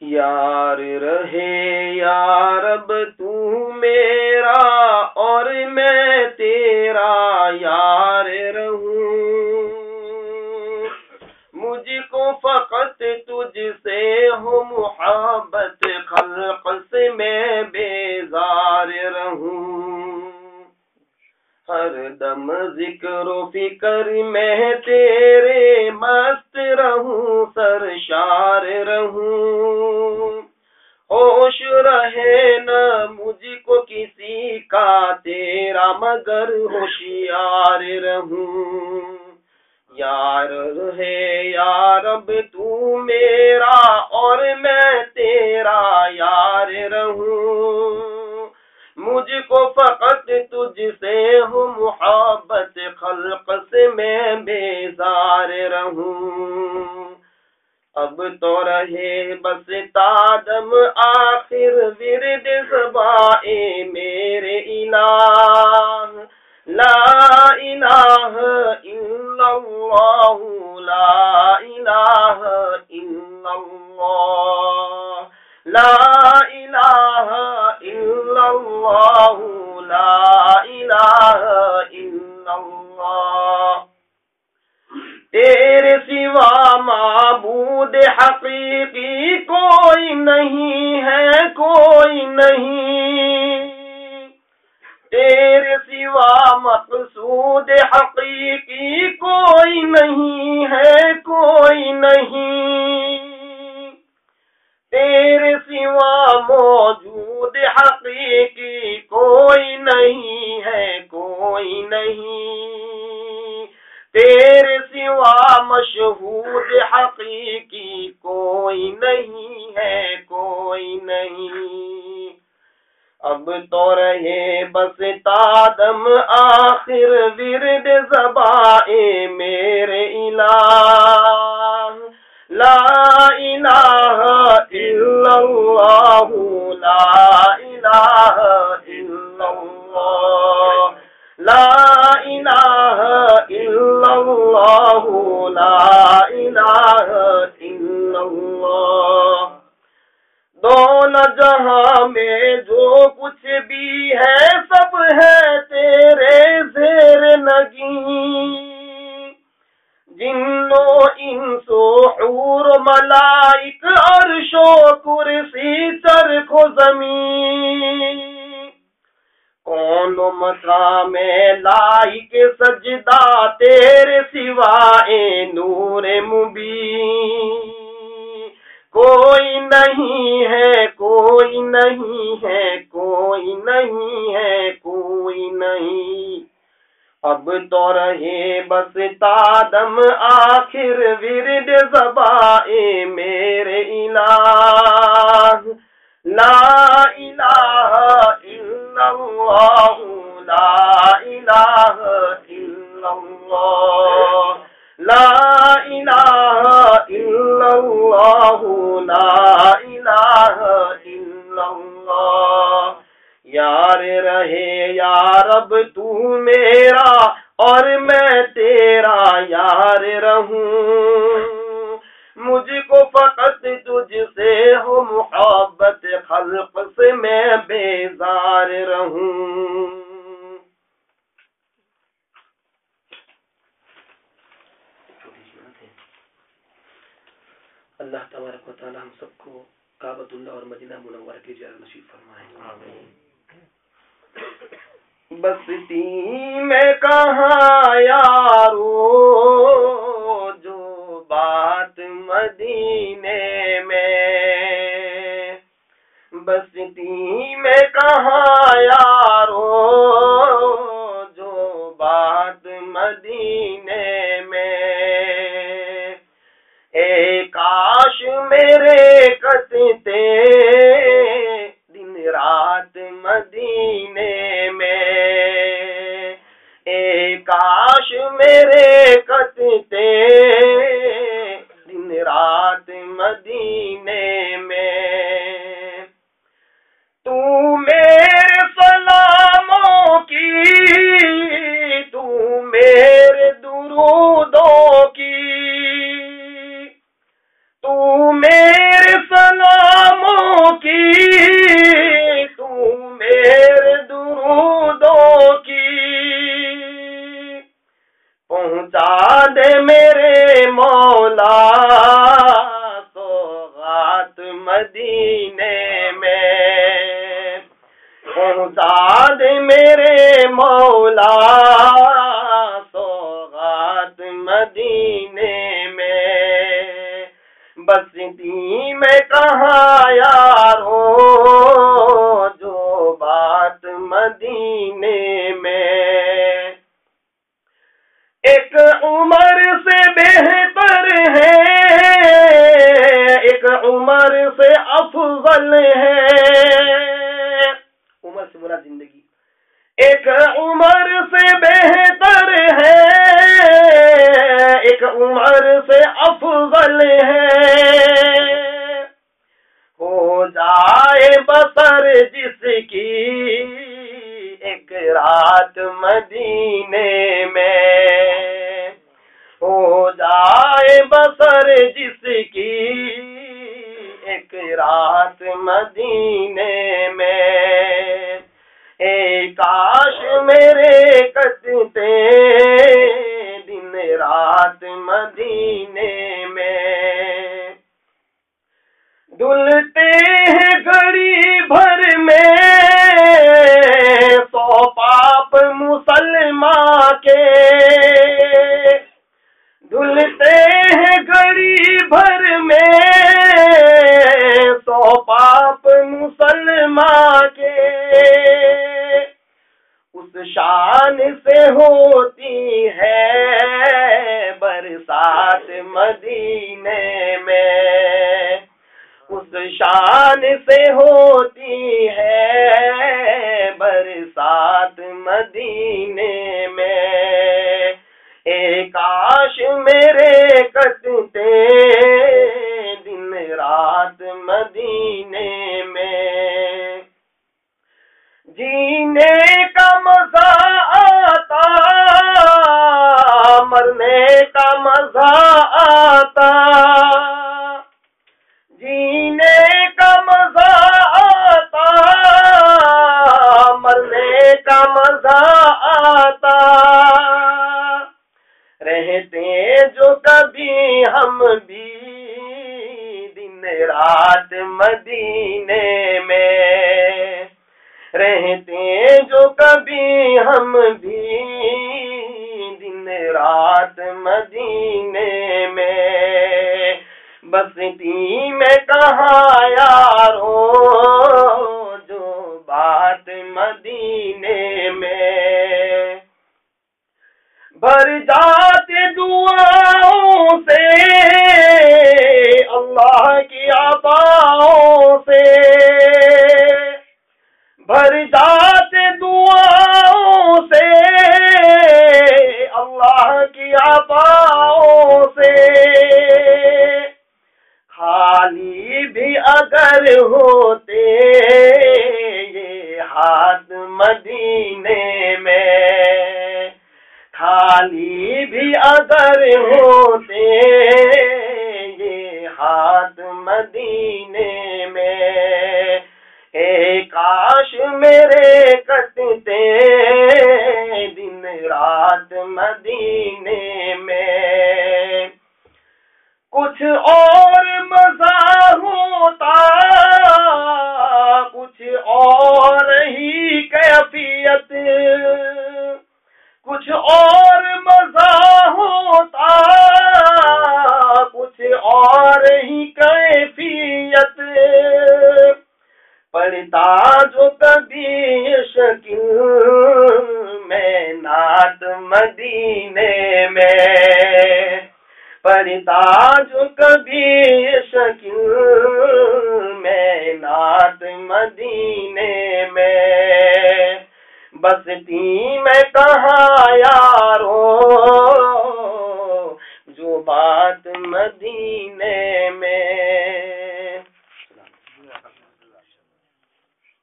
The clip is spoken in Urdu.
یار رہے یار، اب تو میرا اور میں تیرا یار رہوں۔ مجھ کو فقط تجھ سے ہو محبت، خلق سے میں بیزار رہوں۔ ہر دم ذکر و فکر میں تیرے مست رہوں، سرشار رہوں۔ ہوش رہے نہ مجھ کو کسی کا، تیرا مگر ہوشیار رہوں۔ یار ہے یار، اب تو میرا اور میں تیرا یار رہوں۔ مجھ کو فقط تجھ سے ہوں، محبت خلق سے میں بیزار رہوں۔ اب تو رہے بس تادم، آخر ورد زبائے میرے الہ۔ لا الہ الا اللہ، لا الہ الا اللہ۔ حقیقی کوئی نہیں ہے، کوئی نہیں۔ تیرے سوا موجود حقیقی کوئی نہیں ہے، کوئی نہیں۔ تیرے سوا مشہور حقیقی کوئی نہیں ہے اب تو رہے بس تادم آخر ورد زبائے میرے الہ۔ لا الہ الا اللہ، لا الہ الا اللہ۔ لا الہ الا اللہ، لا الہ کچھ بھی ہے، سب ہے تیرے زیر نگی۔ جنو انسو حور، ملائک عرش و کرسی، چرخ و زمین۔ کون مقام لائک سجدہ تیرے سوائے نور مبین۔ کوئی نہیں ہے، کوئی نہیں ہے، کوئی نہیں ہے، کوئی نہیں۔ اب تو رہے بس تادم آخر ورد زبائے میرے الہ۔ لا الہ الا اللہ، لا الہ الا اللہ۔ یار رہوں۔ مجھ کو فقط تجھ سے ہو محبت خلق سے میں بیزار رہوں۔ اللہ تبارک و تعالی ہم سب کو کابت اللہ اور مدینہ منورہ کی جار نصیب فرمائے۔ بستی میں کہاں یارو؟ مدینے میں۔ بستی میں کہاں یارو جو بات مدینے میں۔ اے کاش میرے کستے دن رات مدینے میں۔ اے کاش میرے سوغات مدینے میں۔ پہنچا میرے مولا سے برا زندگی۔ ایک عمر سے بہتر ہے، ایک عمر سے افضل ہے۔ ہو جائے بسر جس کی ایک رات مدینے میں۔ ہو جائے بسر جس کی ایک رات مدینے میں۔ اے کاش میرے کٹتے دن رات مدینے میں۔ دلتے ہیں گھڑی بھر میں سو پاپ مسلمان کے۔ دلتے ہیں گھڑی بھر میں سو پاپ مسلمان کے۔ ہوتی ہے برسات مدینے میں۔ اس شان سے ہوتی ہے برسات مدینے میں۔ ایک کاش میرے کٹتے دن رات مدینے میں۔ جینے کا مزہ رہتے جو کبھی ہم بھی دن رات مدینے میں رہتے جو کبھی ہم بھی دن رات مدینے میں بستی میں کہاں یار ہو جو بات مدینے میں بھر دعاؤں سے، اللہ کی عطاؤں سے۔ بھر جاتے دعاؤں سے، اللہ کی عطاؤں سے۔ خالی بھی اگر ہوتے یہ ہاتھ مدینے میں خالی بھی اگر ہوتے یہ ہاتھ مدینے میں اے کاش میرے کٹتے دن رات مدینے میں کچھ اور مزہ ہوتا، کچھ اور ہی کیفیت کچھ اور مزہ ہوتا، کچھ اور ہی کیفیت۔ پڑھتا جو کبھی شکل میں نعت مدینے میں۔ پڑھتا جو کبھی شکل میں نعت مدینے میں۔ بستی میں کہاں یارو جو بات مدینے میں